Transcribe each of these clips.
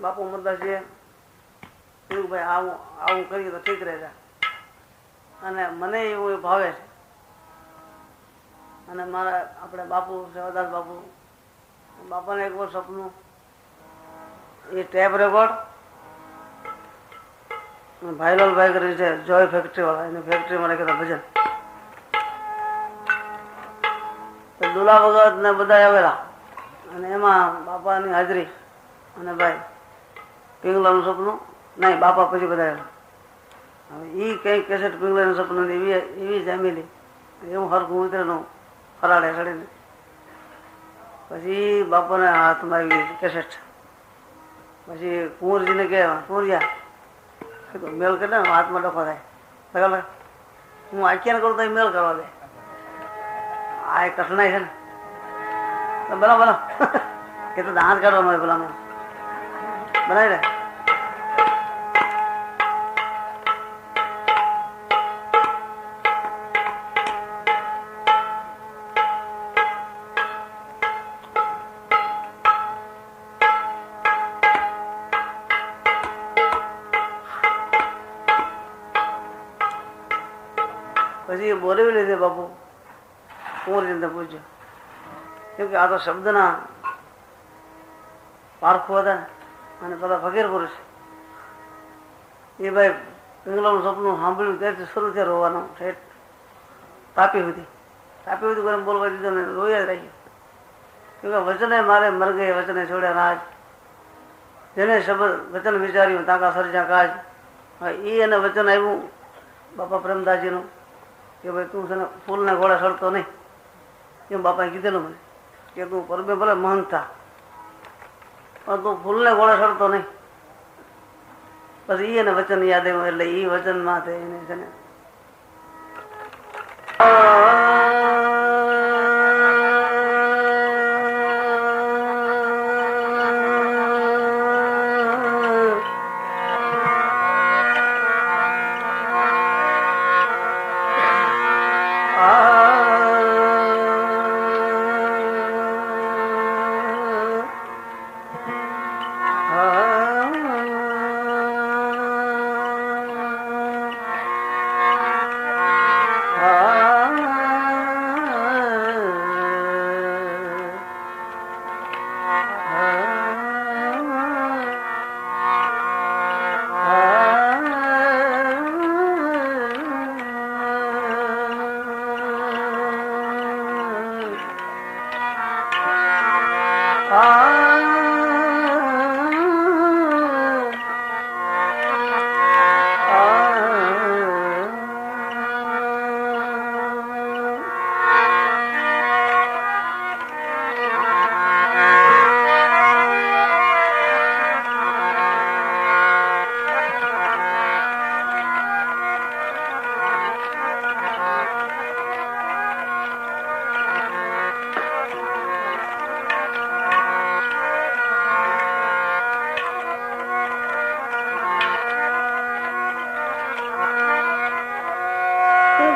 બાપુ મરદાસીએ કીધું ભાઈ આવું આવું કરીએ તો ઠીક રહેશે. અને મને એવું એ ભાવે છે. અને મારા આપણે બાપુ સેવાદાસ બાપુ, બાપાને એક વાર સપનું, એ ટેપ રેકોર્ડ ભાઈલાલભાઈ કરી છે જોય ફેક્ટરી વાળા. એની ફેક્ટરીમાં લખેલા ભજન. દુલા ભગત ને બધા આવેલા. અને એમાં બાપાની હાજરી. અને ભાઈ પિંગલાનું સપનું? નહીં બાપા પછી બધા હવે એ કંઈ કેસેટ પિંગલાનું સપનું એવી એવી જામેલી એવું હરખું ઉતરેલું ફરાડે ચડીને. પછી બાપાને હાથમાં આવી કેસેટ પછી કુંવરજીને કે કુંવરિયા મેળ કરે હાથમાં ડખો થાય. લગા હું આખ્યાન કરું તો મેળ કરવા દે. આ એ કઠણાઈ છે ને. બોલો એ તો દાંત કાઢવાનો હોય પેલામાં દે. પછી બોલાવી લીધે બાપુ. કુંવરજીને પૂછ્યું? કેમ કે આ તો શબ્દના પારખું હતા ને. અને પેલા ફકીર પુરુષ એ ભાઈ પિંગલાનું સપનું સાંભળ્યું ત્યારથી શરૂ થયા રોવાનું, ઠેઠ તાપી સુધી. તાપી સુધી કોઈ બોલવા દીધો ને રોયા રાખ્યું. કેમકે વચને મારે મર ગયે, વચને છોડ્યા રાજ જેને શબ્દ વચન વિચાર્યું તાકા સર્જા કાજ એ એને વચન આવ્યું બાપા પ્રેમદાસજીનું, કે ભાઈ તું છે ને ફૂલના ગોળા સડતો નહીં. એમ બાપાએ કીધેલું મને, કે તું પરમે ભલે મહંત થા. પણ તું ફૂલને ગોળે સરતો નહીં. પછી એને વચન યાદ આવ્યું, એટલે એ વચનમાં તે એને છે ને.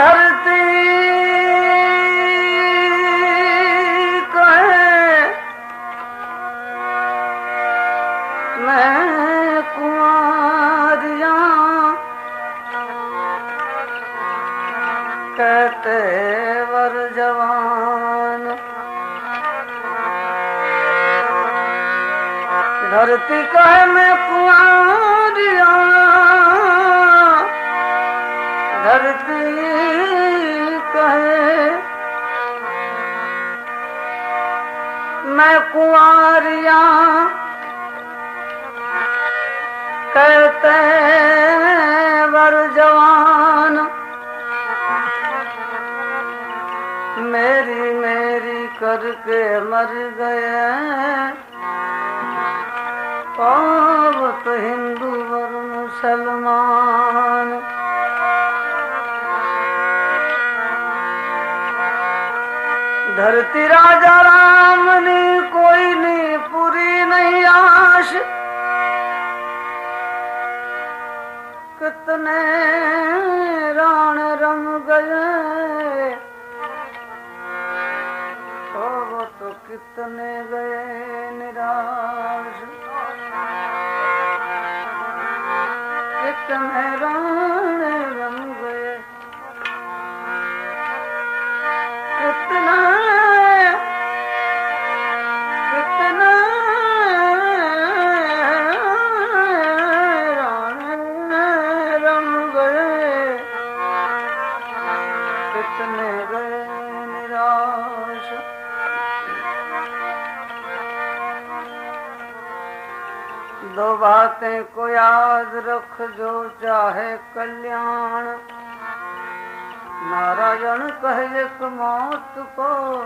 धरती कह में कहते वर जवान। धरती कह में कुआरिया धरती कहे मैं कुआरियां कहते वर जवान मेरी मेरी करके मर गए पावत हिंदू वर मुसलमान जीती राजा राम ने कोई नहीं पूरी नहीं आश। कितने राण रम गए। तो वो तो कितने गए निराश। कितने राण को यादि रखिजो चाहे कल्याण। नारायण कहे मौत को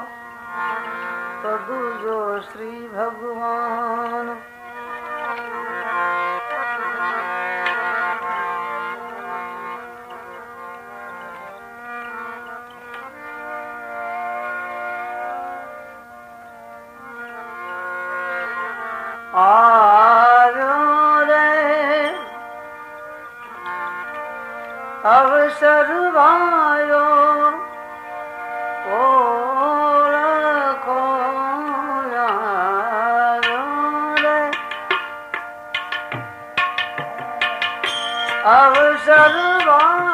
त दूजो श्री भॻवान Ağzarı var.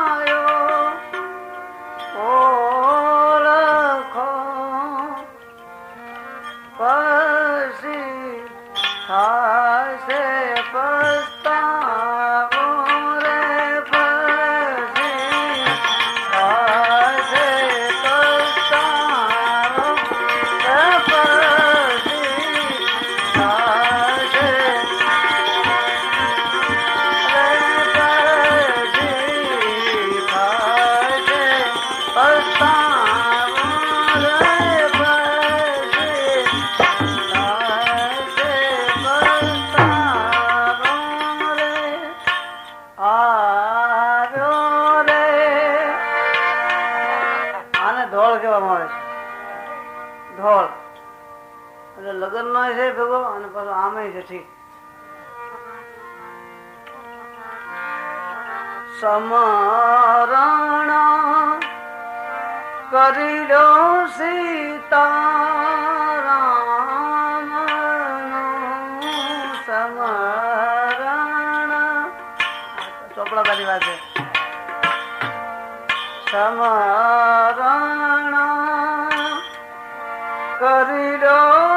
ઢોળ કહેવામાં આવે છે. ઢોળ એટલે લગ્ન નો છે ભેગો અને પાછો આમે છે ઠીક. સમરણ કરી લો સીતા ચોપડા તારી વાત છે সমারণ করিডোর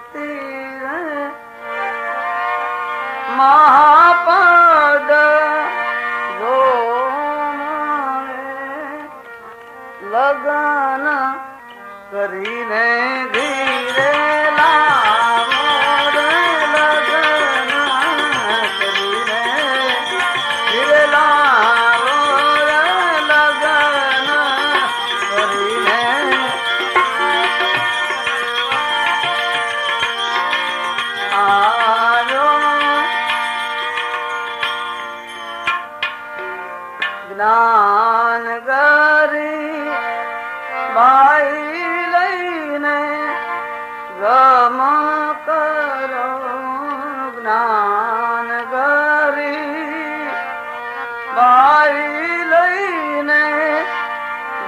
करते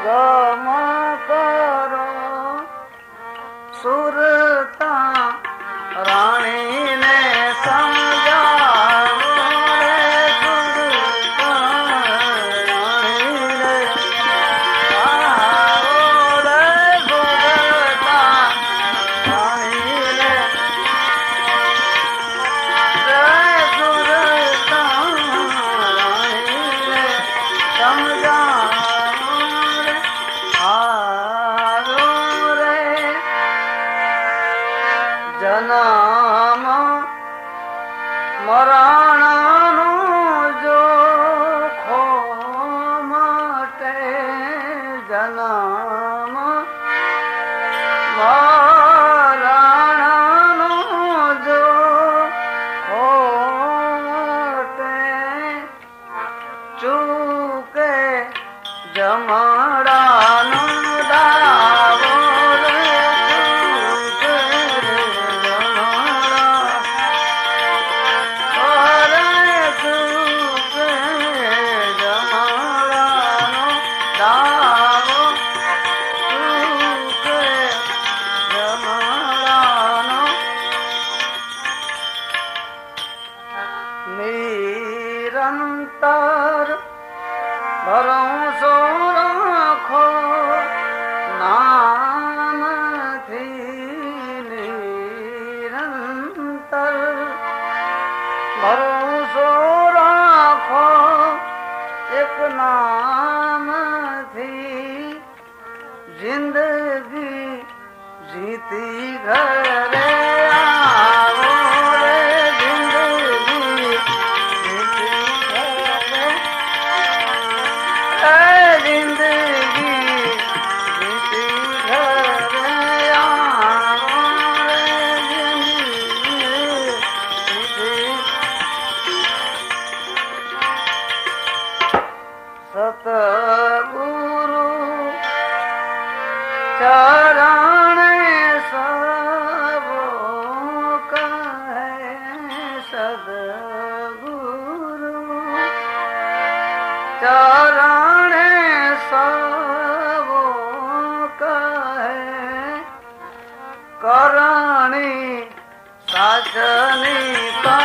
go. ਸਤ ਗੁਰੂ ਚਰਨ ਸਭ ਕਹੇ ਸਦ ਗੁਰੂ ਚਰਨ ਸਭ ਕਹੇ ਕਰਣੀ ਸਾਜਨੀ ਕਾ